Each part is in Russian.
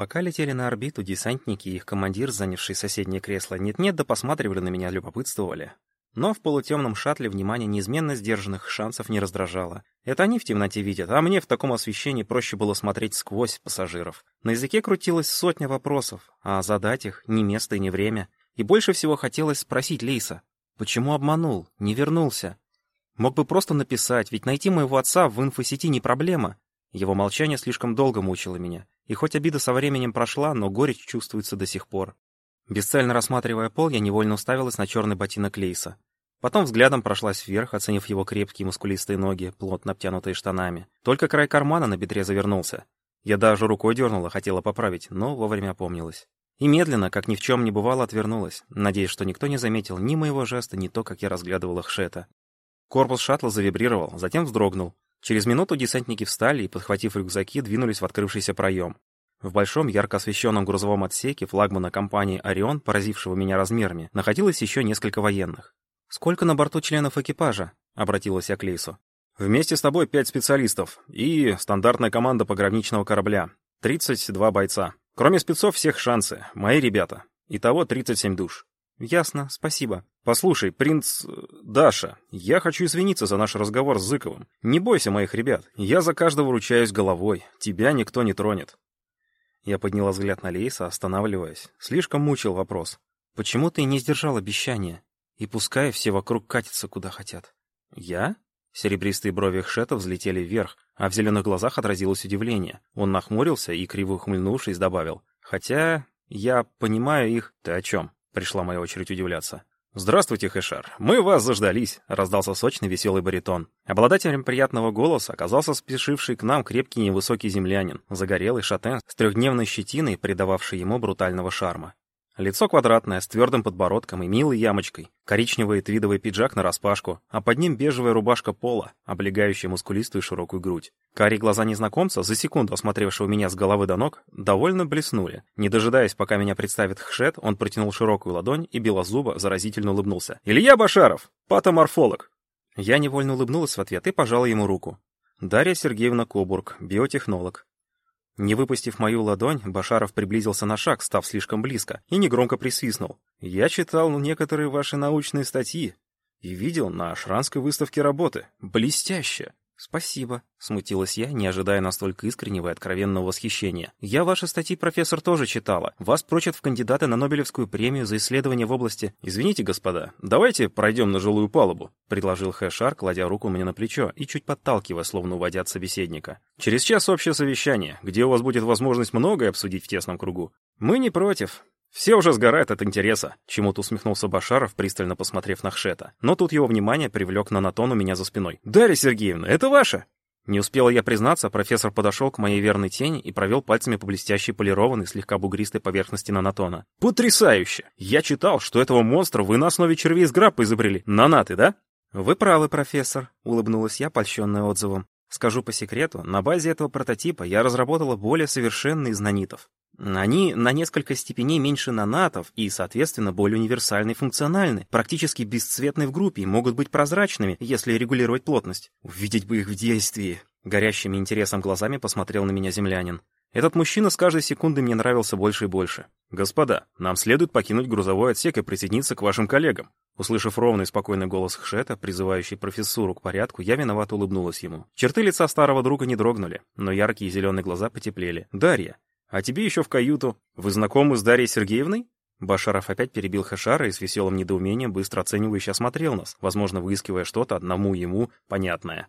Пока летели на орбиту, десантники и их командир, занявший соседнее кресло, нет-нет да посматривали на меня, любопытствовали. Но в полутемном шаттле внимание неизменно сдержанных шансов не раздражало. Это они в темноте видят, а мне в таком освещении проще было смотреть сквозь пассажиров. На языке крутилась сотня вопросов, а задать их ни место и ни время. И больше всего хотелось спросить Лейса, почему обманул, не вернулся? Мог бы просто написать, ведь найти моего отца в инфосети не проблема. Его молчание слишком долго мучило меня. И хоть обида со временем прошла, но горечь чувствуется до сих пор. Бесцельно рассматривая пол, я невольно уставилась на черный ботинок Лейса. Потом взглядом прошлась вверх, оценив его крепкие мускулистые ноги, плотно обтянутые штанами. Только край кармана на бедре завернулся. Я даже рукой дернула, хотела поправить, но вовремя опомнилась. И медленно, как ни в чем не бывало, отвернулась, надеясь, что никто не заметил ни моего жеста, ни то, как я разглядывала Хшета. Корпус шаттла завибрировал, затем вздрогнул. Через минуту десантники встали и, подхватив рюкзаки, двинулись в открывшийся проем. В большом ярко освещенном грузовом отсеке флагмана компании «Орион», поразившего меня размерами, находилось еще несколько военных. «Сколько на борту членов экипажа?» — обратилась я к Лейсу. «Вместе с тобой пять специалистов и стандартная команда пограничного корабля. 32 бойца. Кроме спецов всех шансы. Мои ребята. Итого 37 душ». «Ясно, спасибо». «Послушай, принц... Даша, я хочу извиниться за наш разговор с Зыковым. Не бойся моих ребят. Я за каждого ручаюсь головой. Тебя никто не тронет. Я подняла взгляд на Лейса, останавливаясь. Слишком мучил вопрос. «Почему ты не сдержал обещания? И пускай все вокруг катятся куда хотят». «Я?» Серебристые брови Хшета взлетели вверх, а в зеленых глазах отразилось удивление. Он нахмурился и, криво ухмыльнувшись, добавил. «Хотя я понимаю их...» «Ты о чем?» Пришла моя очередь удивляться. «Здравствуйте, Хэшар. Мы вас заждались», — раздался сочный веселый баритон. Обладателем приятного голоса оказался спешивший к нам крепкий невысокий землянин, загорелый шатен с трехдневной щетиной, придававший ему брутального шарма. Лицо квадратное, с твердым подбородком и милой ямочкой, коричневый твидовый пиджак нараспашку, а под ним бежевая рубашка пола, облегающая мускулистую широкую грудь. Карие глаза незнакомца, за секунду осмотревшего меня с головы до ног, довольно блеснули. Не дожидаясь, пока меня представит Хшет, он протянул широкую ладонь и белозубо заразительно улыбнулся. «Илья Башаров! Патоморфолог!» Я невольно улыбнулась в ответ и пожала ему руку. Дарья Сергеевна Кобург, биотехнолог. Не выпустив мою ладонь, Башаров приблизился на шаг, став слишком близко, и негромко присвистнул. «Я читал некоторые ваши научные статьи и видел на Ашранской выставке работы. Блестяще!» «Спасибо», — смутилась я, не ожидая настолько искреннего и откровенного восхищения. «Я ваши статьи, профессор, тоже читала. Вас прочат в кандидаты на Нобелевскую премию за исследования в области...» «Извините, господа, давайте пройдем на жилую палубу», — предложил Хэшар, кладя руку мне на плечо и чуть подталкивая, словно уводя от собеседника. «Через час общее совещание, где у вас будет возможность многое обсудить в тесном кругу. Мы не против. «Все уже сгорают от интереса», — чему-то усмехнулся Башаров, пристально посмотрев на Хшета. Но тут его внимание привлек на Натон у меня за спиной. «Дарья Сергеевна, это ваше!» Не успела я признаться, профессор подошел к моей верной тени и провел пальцами по блестящей полированной, слегка бугристой поверхности нанотона. «Потрясающе! Я читал, что этого монстра вы на основе червей с граппа изобрели. Нанаты, да?» «Вы правы, профессор», — улыбнулась я, польщенная отзывом. Скажу по секрету, на базе этого прототипа я разработала более совершенный из нанитов. Они на несколько степеней меньше нанатов и, соответственно, более универсальны и функциональны, практически бесцветны в группе и могут быть прозрачными, если регулировать плотность. Увидеть бы их в действии. Горящими интересом глазами посмотрел на меня землянин. Этот мужчина с каждой секундой мне нравился больше и больше. «Господа, нам следует покинуть грузовой отсек и присоединиться к вашим коллегам». Услышав ровный спокойный голос Хшета, призывающий профессуру к порядку, я виновато улыбнулась ему. Черты лица старого друга не дрогнули, но яркие зеленые глаза потеплели. «Дарья, а тебе еще в каюту. Вы знакомы с Дарьей Сергеевной?» Башаров опять перебил Хашара и с веселым недоумением быстро оценивающе осмотрел нас, возможно, выискивая что-то одному ему понятное.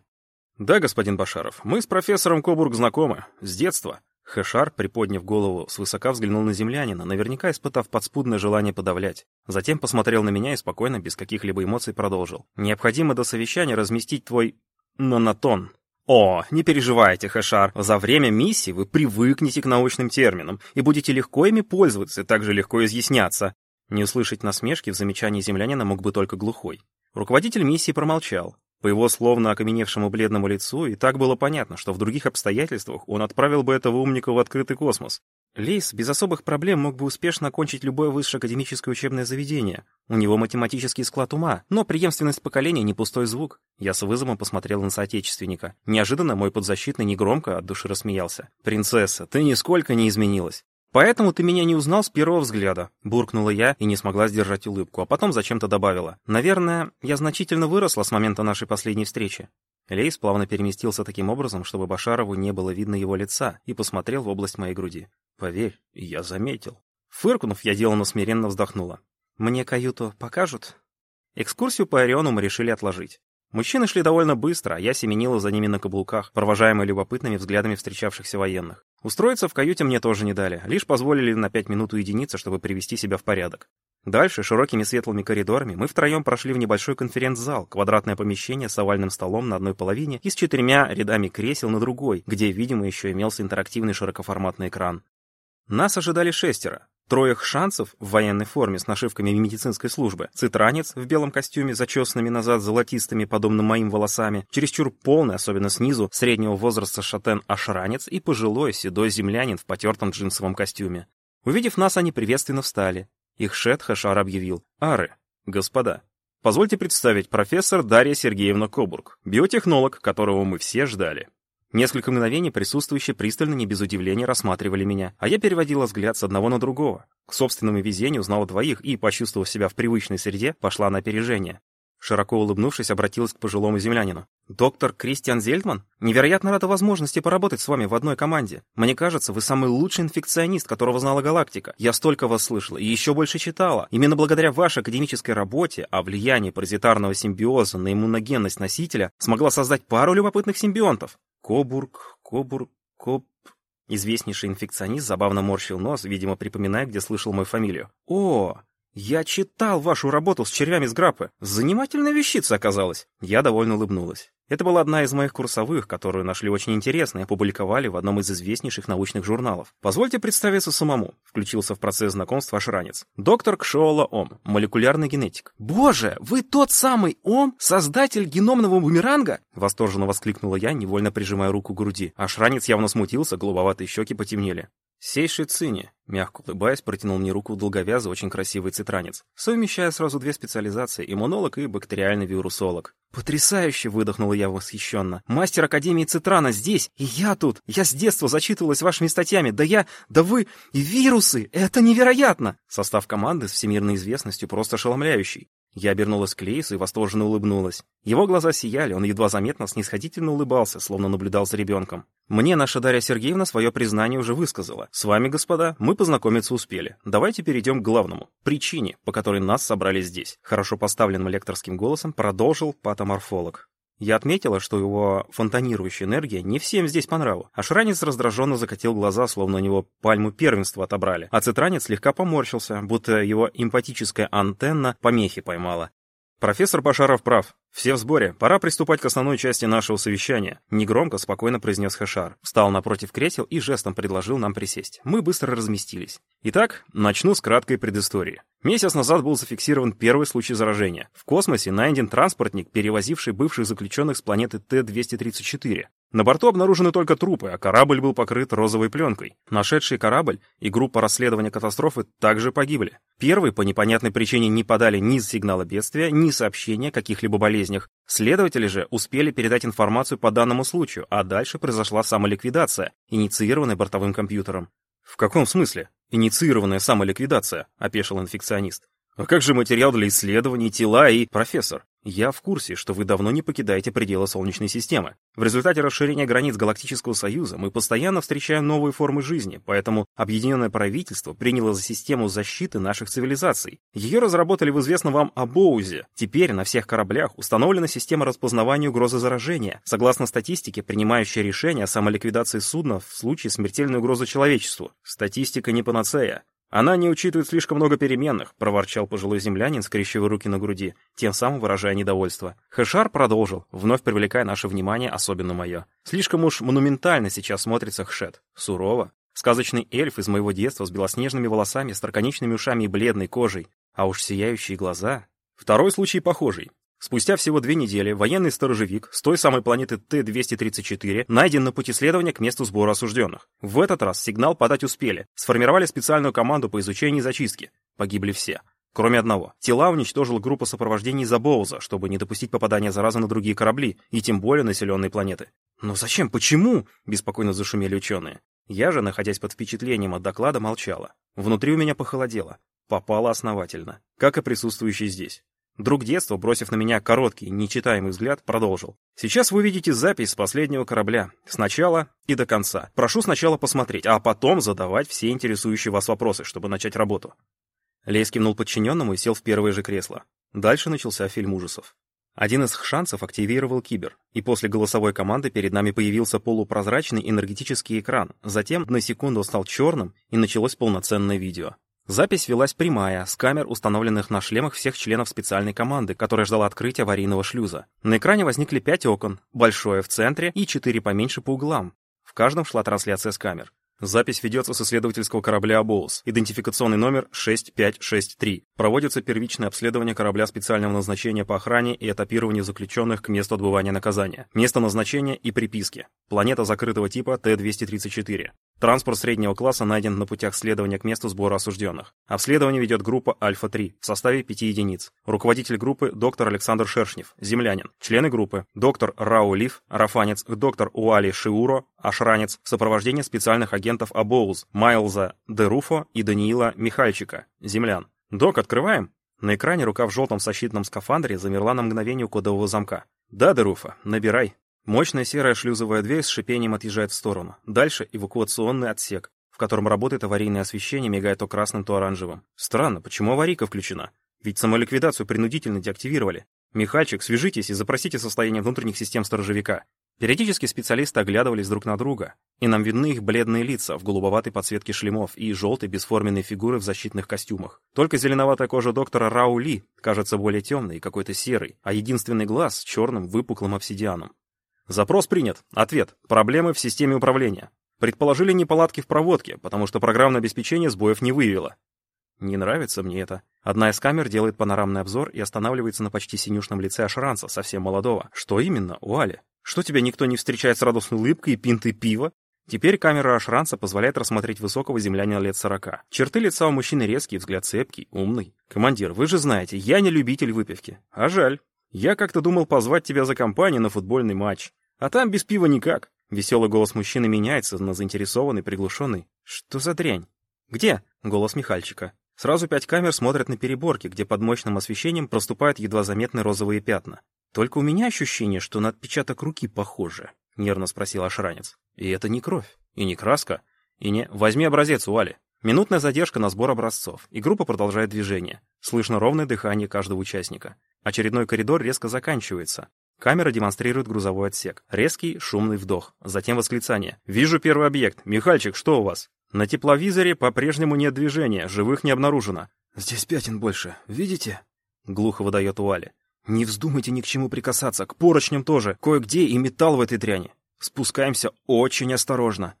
«Да, господин Башаров, мы с профессором Кобург знакомы. С детства». Хэшар, приподняв голову, свысока взглянул на землянина, наверняка испытав подспудное желание подавлять. Затем посмотрел на меня и спокойно, без каких-либо эмоций, продолжил. «Необходимо до совещания разместить твой... нанотон. О, не переживайте, Хэшар, за время миссии вы привыкнете к научным терминам и будете легко ими пользоваться и также легко изъясняться. Не услышать насмешки в замечании землянина мог бы только глухой. Руководитель миссии промолчал. По его словно окаменевшему бледному лицу и так было понятно, что в других обстоятельствах он отправил бы этого умника в открытый космос. Лейс без особых проблем мог бы успешно окончить любое высшее академическое учебное заведение. У него математический склад ума, но преемственность поколения не пустой звук. Я с вызовом посмотрел на соотечественника. Неожиданно мой подзащитный негромко от души рассмеялся. «Принцесса, ты нисколько не изменилась. «Поэтому ты меня не узнал с первого взгляда», — буркнула я и не смогла сдержать улыбку, а потом зачем-то добавила. «Наверное, я значительно выросла с момента нашей последней встречи». Лейс плавно переместился таким образом, чтобы Башарову не было видно его лица, и посмотрел в область моей груди. «Поверь, я заметил». Фыркнув, я деланно смиренно вздохнула. «Мне каюту покажут?» Экскурсию по Ориону мы решили отложить. Мужчины шли довольно быстро, а я семенила за ними на каблуках, провожаемая любопытными взглядами встречавшихся военных. Устроиться в каюте мне тоже не дали, лишь позволили на пять минут уединиться, чтобы привести себя в порядок. Дальше, широкими светлыми коридорами, мы втроем прошли в небольшой конференц-зал, квадратное помещение с овальным столом на одной половине и с четырьмя рядами кресел на другой, где, видимо, еще имелся интерактивный широкоформатный экран. Нас ожидали шестеро. Трое шансов в военной форме с нашивками медицинской службы, цитранец в белом костюме, зачесанными назад золотистыми, подобно моим волосами, чересчур полный, особенно снизу, среднего возраста шатен-ашранец и пожилой седой землянин в потертом джинсовом костюме. Увидев нас, они приветственно встали. Их шет Хашар объявил. «Ары, господа, позвольте представить профессор Дарья Сергеевна Кобург, биотехнолог, которого мы все ждали». Несколько мгновений присутствующие пристально, не без удивления, рассматривали меня, а я переводила взгляд с одного на другого. К собственному везению узнала двоих и, почувствовав себя в привычной среде, пошла на опережение. Широко улыбнувшись, обратилась к пожилому землянину. «Доктор Кристиан Зельдман? Невероятно рада возможности поработать с вами в одной команде. Мне кажется, вы самый лучший инфекционист, которого знала галактика. Я столько вас слышала и еще больше читала. Именно благодаря вашей академической работе о влиянии паразитарного симбиоза на иммуногенность носителя смогла создать пару любопытных симбионтов. Кобург, Кобург, Коб... Известнейший инфекционист забавно морщил нос, видимо, припоминая, где слышал мою фамилию. «О, я читал вашу работу с червями с граппы. Занимательная вещица оказалась». Я довольно улыбнулась. Это была одна из моих курсовых, которую нашли очень интересной и опубликовали в одном из известнейших научных журналов. Позвольте представиться самому, включился в процесс знакомства Ашранец. Доктор Кшола Ом, молекулярный генетик. Боже, вы тот самый Ом, создатель геномного бумеранга? Восторженно воскликнула я, невольно прижимая руку к груди. Ашранец явно смутился, голубоватые щеки потемнели. «Сейши Цини», — мягко улыбаясь, протянул мне руку долговязый, очень красивый цитранец, совмещая сразу две специализации — иммунолог и бактериальный вирусолог. «Потрясающе!» — выдохнула я восхищенно. «Мастер Академии Цитрана здесь, и я тут! Я с детства зачитывалась вашими статьями! Да я... Да вы... И вирусы! Это невероятно!» Состав команды с всемирной известностью просто ошеломляющий. Я обернулась к Лейсу и восторженно улыбнулась. Его глаза сияли, он едва заметно снисходительно улыбался, словно наблюдал за ребенком. Мне наша Дарья Сергеевна свое признание уже высказала. С вами, господа, мы познакомиться успели. Давайте перейдем к главному. Причине, по которой нас собрали здесь. Хорошо поставленным лекторским голосом продолжил патоморфолог. Я отметила, что его фонтанирующая энергия не всем здесь по нраву. А шранец раздраженно закатил глаза, словно у него пальму первенства отобрали. А цитранец слегка поморщился, будто его эмпатическая антенна помехи поймала. «Профессор Башаров прав. Все в сборе. Пора приступать к основной части нашего совещания», — негромко, спокойно произнес Хашар. Встал напротив кресел и жестом предложил нам присесть. Мы быстро разместились. Итак, начну с краткой предыстории. Месяц назад был зафиксирован первый случай заражения. В космосе найден транспортник, перевозивший бывших заключенных с планеты Т-234. На борту обнаружены только трупы, а корабль был покрыт розовой пленкой. Нашедший корабль и группа расследования катастрофы также погибли. Первый по непонятной причине не подали ни сигнала бедствия, ни сообщения о каких-либо болезнях. Следователи же успели передать информацию по данному случаю, а дальше произошла самоликвидация, инициированная бортовым компьютером. «В каком смысле? Инициированная самоликвидация?» — опешил инфекционист. «А как же материал для исследований, тела и...» «Профессор, я в курсе, что вы давно не покидаете пределы Солнечной системы. В результате расширения границ Галактического Союза мы постоянно встречаем новые формы жизни, поэтому Объединенное правительство приняло за систему защиты наших цивилизаций. Ее разработали в известном вам Абоузе. Теперь на всех кораблях установлена система распознавания угрозы заражения, согласно статистике, принимающая решение о самоликвидации судна в случае смертельной угрозы человечеству. Статистика не панацея. «Она не учитывает слишком много переменных», — проворчал пожилой землянин, скрещивая руки на груди, тем самым выражая недовольство. Хэшар продолжил, вновь привлекая наше внимание, особенно мое. «Слишком уж монументально сейчас смотрится Хшет. Сурово. Сказочный эльф из моего детства с белоснежными волосами, строконечными ушами и бледной кожей. А уж сияющие глаза. Второй случай похожий. Спустя всего две недели военный сторожевик с той самой планеты Т-234 найден на пути следования к месту сбора осужденных. В этот раз сигнал подать успели. Сформировали специальную команду по изучению и зачистке. Погибли все. Кроме одного. Тела уничтожила группа сопровождения из Боуза, чтобы не допустить попадания заразы на другие корабли, и тем более населенные планеты. «Но зачем? Почему?» — беспокойно зашумели ученые. Я же, находясь под впечатлением от доклада, молчала. Внутри у меня похолодело. Попало основательно. Как и присутствующий здесь. Друг детства, бросив на меня короткий, нечитаемый взгляд, продолжил. «Сейчас вы видите запись с последнего корабля. Сначала и до конца. Прошу сначала посмотреть, а потом задавать все интересующие вас вопросы, чтобы начать работу». Лейс кивнул подчиненному и сел в первое же кресло. Дальше начался фильм ужасов. Один из шансов активировал кибер, и после голосовой команды перед нами появился полупрозрачный энергетический экран, затем на секунду стал черным, и началось полноценное видео. Запись велась прямая, с камер, установленных на шлемах всех членов специальной команды, которая ждала открытия аварийного шлюза. На экране возникли пять окон, большое в центре и четыре поменьше по углам. В каждом шла трансляция с камер. Запись ведется с исследовательского корабля «Абоус». Идентификационный номер 6563. Проводится первичное обследование корабля специального назначения по охране и этапированию заключенных к месту отбывания наказания. Место назначения и приписки. Планета закрытого типа Т-234. Транспорт среднего класса найден на путях следования к месту сбора осужденных. Обследование ведет группа Альфа-3 в составе 5 единиц. Руководитель группы – доктор Александр Шершнев, землянин. Члены группы – доктор Рау Лив, арафанец, доктор Уали Шиуро, ашранец, в сопровождении специальных агентов Абоуз, Майлза Деруфо и Даниила Михальчика, землян. «Док, открываем?» На экране рука в желтом защитном скафандре замерла на мгновение у кодового замка. «Да, Деруфа, набирай». Мощная серая шлюзовая дверь с шипением отъезжает в сторону. Дальше эвакуационный отсек, в котором работает аварийное освещение, мигая то красным, то оранжевым. Странно, почему аварийка включена? Ведь самоликвидацию принудительно деактивировали. Михальчик, свяжитесь и запросите состояние внутренних систем сторожевика. Периодически специалисты оглядывались друг на друга, и нам видны их бледные лица в голубоватой подсветке шлемов и желтой бесформенной фигуры в защитных костюмах. Только зеленоватая кожа доктора Раули кажется более темной и какой-то серой, а единственный глаз черным выпуклым обсидианом. Запрос принят. Ответ. Проблемы в системе управления. Предположили неполадки в проводке, потому что программное обеспечение сбоев не выявило. Не нравится мне это. Одна из камер делает панорамный обзор и останавливается на почти синюшном лице Ашранца, совсем молодого. Что именно, Уали? Что тебя никто не встречает с радостной улыбкой и пинтой пива? Теперь камера Ашранца позволяет рассмотреть высокого землянина лет сорока. Черты лица у мужчины резкие, взгляд цепкий, умный. Командир, вы же знаете, я не любитель выпивки. А жаль. Я как-то думал позвать тебя за компанию на футбольный матч. А там без пива никак. Веселый голос мужчины меняется на заинтересованный, приглушенный. Что за дрянь? Где? Голос Михальчика. Сразу пять камер смотрят на переборки, где под мощным освещением проступают едва заметные розовые пятна. Только у меня ощущение, что на отпечаток руки похоже, нервно спросил ошранец. И это не кровь, и не краска, и не... Возьми образец, Уали. Минутная задержка на сбор образцов, и группа продолжает движение. Слышно ровное дыхание каждого участника. Очередной коридор резко заканчивается. Камера демонстрирует грузовой отсек. Резкий, шумный вдох. Затем восклицание. «Вижу первый объект. Михальчик, что у вас?» На тепловизоре по-прежнему нет движения, живых не обнаружено. «Здесь пятен больше. Видите?» Глухо выдает Уали. «Не вздумайте ни к чему прикасаться. К поручням тоже. Кое-где и металл в этой дряни. Спускаемся очень осторожно».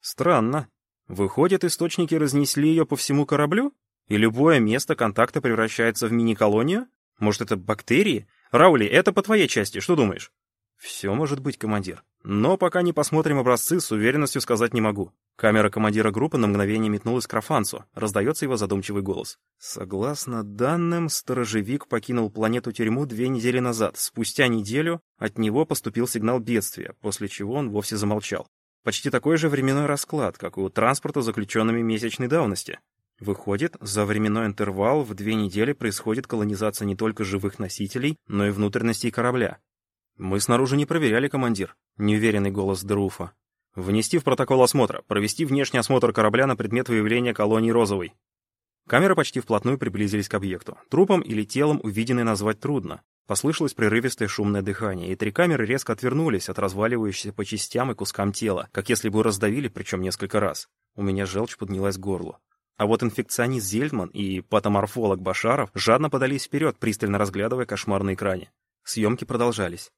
Странно. Выходит, источники разнесли ее по всему кораблю? И любое место контакта превращается в мини-колонию? Может, это бактерии? Раули, это по твоей части, что думаешь? Все может быть, командир. Но пока не посмотрим образцы, с уверенностью сказать не могу. Камера командира группы на мгновение метнулась к Рафанцу. Раздается его задумчивый голос. Согласно данным, сторожевик покинул планету-тюрьму две недели назад. Спустя неделю от него поступил сигнал бедствия, после чего он вовсе замолчал. Почти такой же временной расклад, как у транспорта заключенными месячной давности. Выходит, за временной интервал в две недели происходит колонизация не только живых носителей, но и внутренностей корабля. «Мы снаружи не проверяли, командир», — неуверенный голос Деруфа. «Внести в протокол осмотра, провести внешний осмотр корабля на предмет выявления колонии Розовой». Камеры почти вплотную приблизились к объекту. Трупом или телом увиденный назвать трудно. Послышалось прерывистое шумное дыхание, и три камеры резко отвернулись от разваливающихся по частям и кускам тела, как если бы раздавили, причем несколько раз. У меня желчь поднялась к горлу. А вот инфекционист Зельдман и патоморфолог Башаров жадно подались вперед, пристально разглядывая кошмар на экране. Съемки продолжались.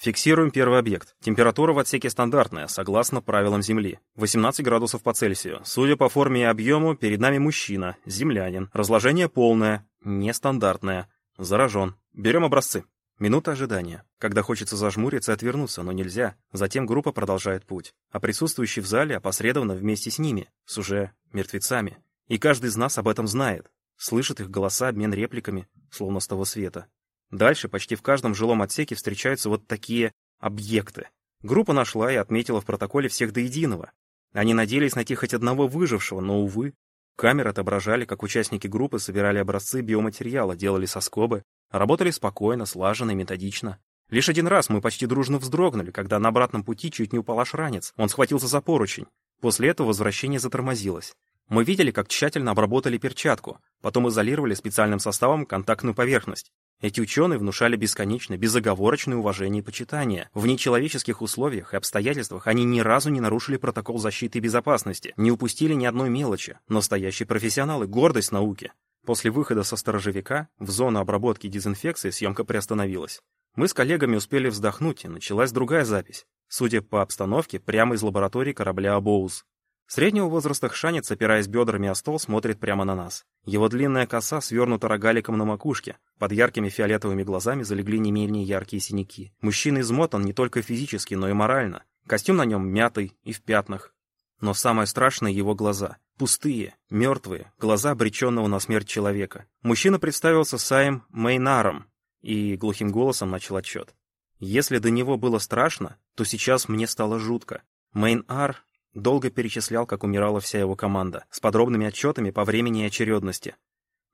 Фиксируем первый объект. Температура в отсеке стандартная, согласно правилам Земли. 18 градусов по Цельсию. Судя по форме и объему, перед нами мужчина, землянин. Разложение полное, нестандартное. Заражен. Берем образцы. Минута ожидания, когда хочется зажмуриться и отвернуться, но нельзя. Затем группа продолжает путь. А присутствующий в зале опосредованно вместе с ними, с уже мертвецами. И каждый из нас об этом знает. Слышит их голоса, обмен репликами, словно с того света. Дальше почти в каждом жилом отсеке встречаются вот такие объекты. Группа нашла и отметила в протоколе всех до единого. Они надеялись найти хоть одного выжившего, но, увы. Камеры отображали, как участники группы собирали образцы биоматериала, делали соскобы, работали спокойно, слаженно и методично. Лишь один раз мы почти дружно вздрогнули, когда на обратном пути чуть не упал ошранец. Он схватился за поручень. После этого возвращение затормозилось. Мы видели, как тщательно обработали перчатку, потом изолировали специальным составом контактную поверхность. Эти ученые внушали бесконечное, безоговорочное уважение и почитание. В нечеловеческих условиях и обстоятельствах они ни разу не нарушили протокол защиты и безопасности, не упустили ни одной мелочи. Настоящие профессионалы, гордость науки. После выхода со сторожевика в зону обработки и дезинфекции съемка приостановилась. Мы с коллегами успели вздохнуть, и началась другая запись. Судя по обстановке, прямо из лаборатории корабля «Абоуз». Среднего возраста хшанец, опираясь бедрами о стол, смотрит прямо на нас. Его длинная коса свернута рогаликом на макушке. Под яркими фиолетовыми глазами залегли не менее яркие синяки. Мужчина измотан не только физически, но и морально. Костюм на нем мятый и в пятнах. Но самое страшное — его глаза. Пустые, мертвые, глаза обреченного на смерть человека. Мужчина представился Саем Мейнаром и глухим голосом начал отчет. Если до него было страшно, то сейчас мне стало жутко. Мейнар Долго перечислял, как умирала вся его команда, с подробными отчетами по времени и очередности.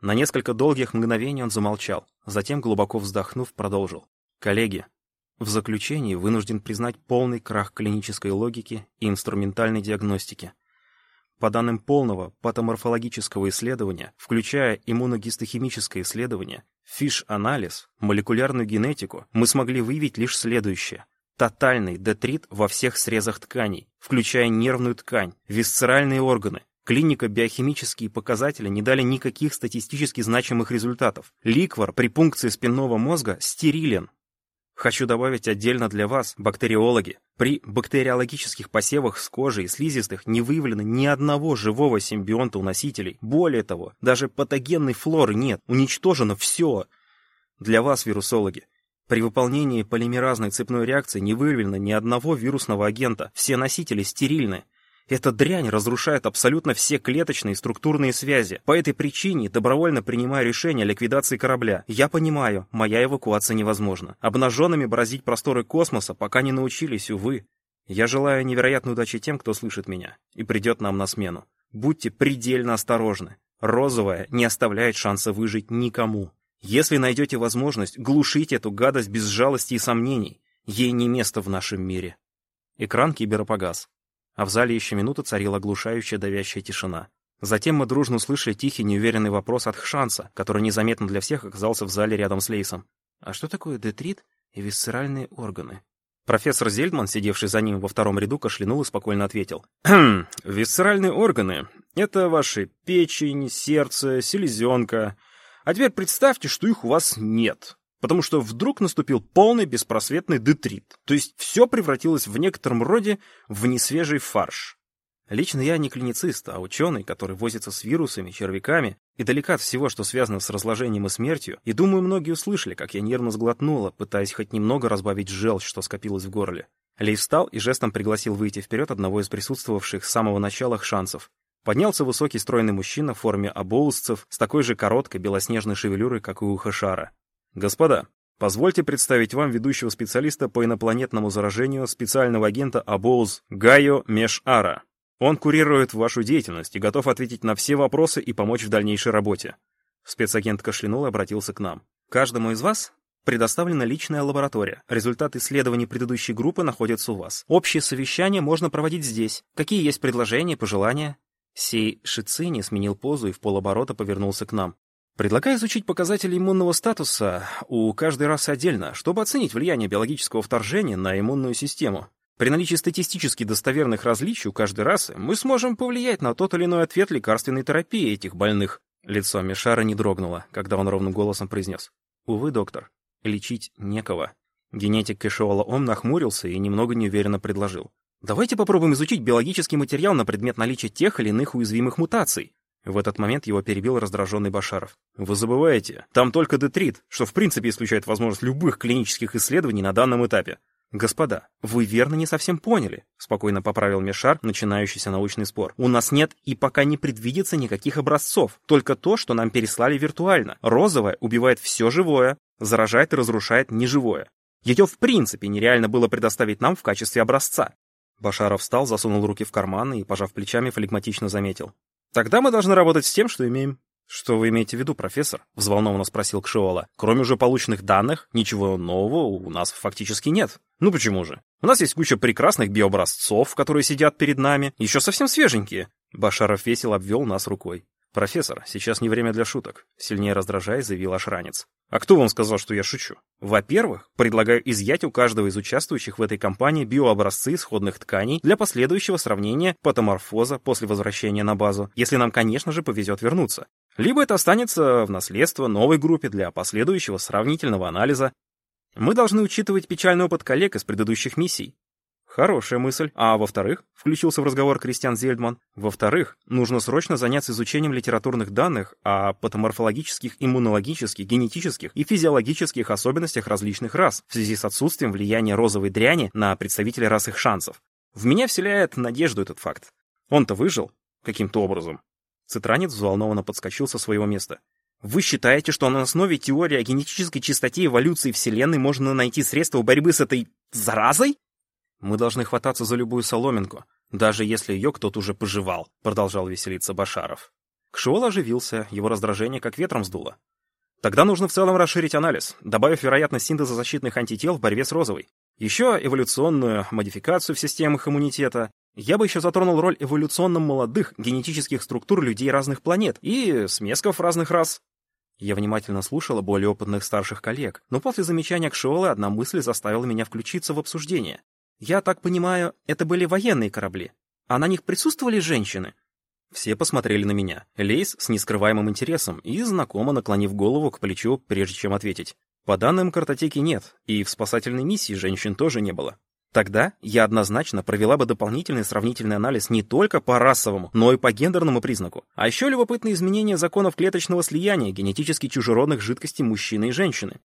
На несколько долгих мгновений он замолчал, затем, глубоко вздохнув, продолжил. «Коллеги, в заключении вынужден признать полный крах клинической логики и инструментальной диагностики. По данным полного патоморфологического исследования, включая иммуногистохимическое исследование, FISH-анализ, молекулярную генетику, мы смогли выявить лишь следующее – Тотальный детрит во всех срезах тканей, включая нервную ткань, висцеральные органы. Клинико-биохимические показатели не дали никаких статистически значимых результатов. Ликвор при пункции спинного мозга стерилен. Хочу добавить отдельно для вас, бактериологи, при бактериологических посевах с кожи и слизистых не выявлено ни одного живого симбионта у носителей. Более того, даже патогенной флоры нет, уничтожено все. Для вас, вирусологи, при выполнении полимеразной цепной реакции не выявлено ни одного вирусного агента, все носители стерильны. Эта дрянь разрушает абсолютно все клеточные и структурные связи. По этой причине добровольно принимаю решение о ликвидации корабля. Я понимаю, моя эвакуация невозможна. Обнаженными бразить просторы космоса пока не научились, увы. Я желаю невероятной удачи тем, кто слышит меня и придет нам на смену. Будьте предельно осторожны. Розовая не оставляет шанса выжить никому. Если найдете возможность, глушите эту гадость без жалости и сомнений. Ей не место в нашем мире. Экран кибера погас. А в зале еще минуту царила оглушающая давящая тишина. Затем мы дружно услышали тихий, неуверенный вопрос от Хшанса, который незаметно для всех оказался в зале рядом с Лейсом. «А что такое детрит и висцеральные органы?» Профессор Зельдман, сидевший за ним во втором ряду, кашлянул и спокойно ответил. «Хм, висцеральные органы — это ваши печень, сердце, селезенка, а теперь представьте, что их у вас нет. Потому что вдруг наступил полный беспросветный детрит. То есть все превратилось в некотором роде в несвежий фарш. Лично я не клиницист, а ученый, который возится с вирусами, червяками и далека от всего, что связано с разложением и смертью, и думаю, многие услышали, как я нервно сглотнула, пытаясь хоть немного разбавить желчь, что скопилось в горле. Лей встал и жестом пригласил выйти вперед одного из присутствовавших с самого начала шансов. Поднялся высокий стройный мужчина в форме обоусцев с такой же короткой белоснежной шевелюрой, как и у Хашара. «Господа, позвольте представить вам ведущего специалиста по инопланетному заражению специального агента Абоуз Гайо Мешара. Он курирует вашу деятельность и готов ответить на все вопросы и помочь в дальнейшей работе». Спецагент кашлянул и обратился к нам. «Каждому из вас предоставлена личная лаборатория. Результат исследований предыдущей группы находится у вас. Общее совещание можно проводить здесь. Какие есть предложения, пожелания?» Сей Шицини сменил позу и в полоборота повернулся к нам. Предлагаю изучить показатели иммунного статуса у каждой расы отдельно, чтобы оценить влияние биологического вторжения на иммунную систему. При наличии статистически достоверных различий у каждой расы мы сможем повлиять на тот или иной ответ лекарственной терапии этих больных. Лицо Мишара не дрогнуло, когда он ровным голосом произнес. «Увы, доктор, лечить некого». Генетик Кэшуала Ом нахмурился и немного неуверенно предложил. Давайте попробуем изучить биологический материал на предмет наличия тех или иных уязвимых мутаций. В этот момент его перебил раздраженный Башаров. «Вы забываете, там только детрит, что в принципе исключает возможность любых клинических исследований на данном этапе. «Господа, вы верно не совсем поняли», — спокойно поправил Мишар начинающийся научный спор. «У нас нет и пока не предвидится никаких образцов, только то, что нам переслали виртуально. Розовая убивает все живое, заражает и разрушает неживое. Ее в принципе нереально было предоставить нам в качестве образца. Башаров встал, засунул руки в карманы и, пожав плечами, флегматично заметил. «Тогда мы должны работать с тем, что имеем». «Что вы имеете в виду, профессор?» — взволнованно спросил Кшиола. «Кроме уже полученных данных, ничего нового у нас фактически нет». «Ну почему же? У нас есть куча прекрасных биообразцов, которые сидят перед нами, еще совсем свеженькие». Башаров весело обвел нас рукой. «Профессор, сейчас не время для шуток», — сильнее раздражаясь, заявил Ашранец. «А кто вам сказал, что я шучу? Во-первых, предлагаю изъять у каждого из участвующих в этой кампании биообразцы исходных тканей для последующего сравнения патоморфоза после возвращения на базу, если нам, конечно же, повезет вернуться. Либо это останется в наследство новой группе для последующего сравнительного анализа. Мы должны учитывать печальный опыт коллег из предыдущих миссий. Хорошая мысль. А во-вторых, включился в разговор Кристиан Зельдман, во-вторых, нужно срочно заняться изучением литературных данных о патоморфологических, иммунологических, генетических и физиологических особенностях различных рас в связи с отсутствием влияния розовой дряни на представителей рас их шансов. В меня вселяет надежду этот факт. Он-то выжил каким-то образом. Цитранец взволнованно подскочил со своего места. Вы считаете, что на основе теории о генетической чистоте эволюции Вселенной можно найти средства борьбы с этой заразой? «Мы должны хвататься за любую соломинку, даже если ее кто-то уже пожевал», — продолжал веселиться Башаров. Кшиол оживился, его раздражение как ветром сдуло. «Тогда нужно в целом расширить анализ, добавив вероятность синтеза защитных антител в борьбе с розовой. Еще эволюционную модификацию в системах иммунитета. Я бы еще затронул роль эволюционно молодых генетических структур людей разных планет и смесков разных рас. Я внимательно слушала более опытных старших коллег, но после замечания Кшиола одна мысль заставила меня включиться в обсуждение. Я так понимаю, это были военные корабли. А на них присутствовали женщины? Все посмотрели на меня. Лейс с нескрываемым интересом и знакомо наклонив голову к плечу, прежде чем ответить. По данным картотеки нет, и в спасательной миссии женщин тоже не было. Тогда я однозначно провела бы дополнительный сравнительный анализ не только по расовому, но и по гендерному признаку. А еще любопытные изменения законов клеточного слияния генетически чужеродных жидкостей мужчины и женщины.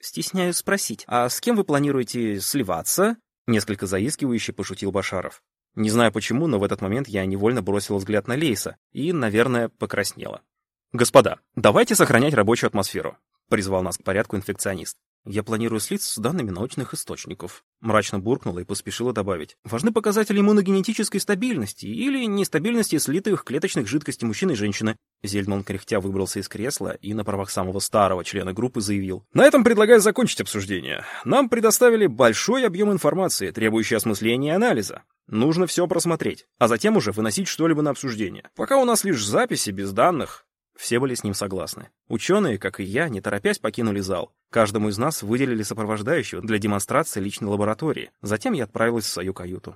Стесняюсь спросить, а с кем вы планируете сливаться? Несколько заискивающе пошутил Башаров. Не знаю почему, но в этот момент я невольно бросил взгляд на Лейса и, наверное, покраснела. «Господа, давайте сохранять рабочую атмосферу», — призвал нас к порядку инфекционист. Я планирую слиться с данными научных источников. Мрачно буркнула и поспешила добавить. Важны показатели иммуногенетической стабильности или нестабильности слитых клеточных жидкостей мужчины и женщины. Зельдман кряхтя выбрался из кресла и на правах самого старого члена группы заявил. На этом предлагаю закончить обсуждение. Нам предоставили большой объем информации, требующий осмысления и анализа. Нужно все просмотреть, а затем уже выносить что-либо на обсуждение. Пока у нас лишь записи без данных, все были с ним согласны. Ученые, как и я, не торопясь покинули зал. Каждому из нас выделили сопровождающего для демонстрации личной лаборатории. Затем я отправилась в свою каюту.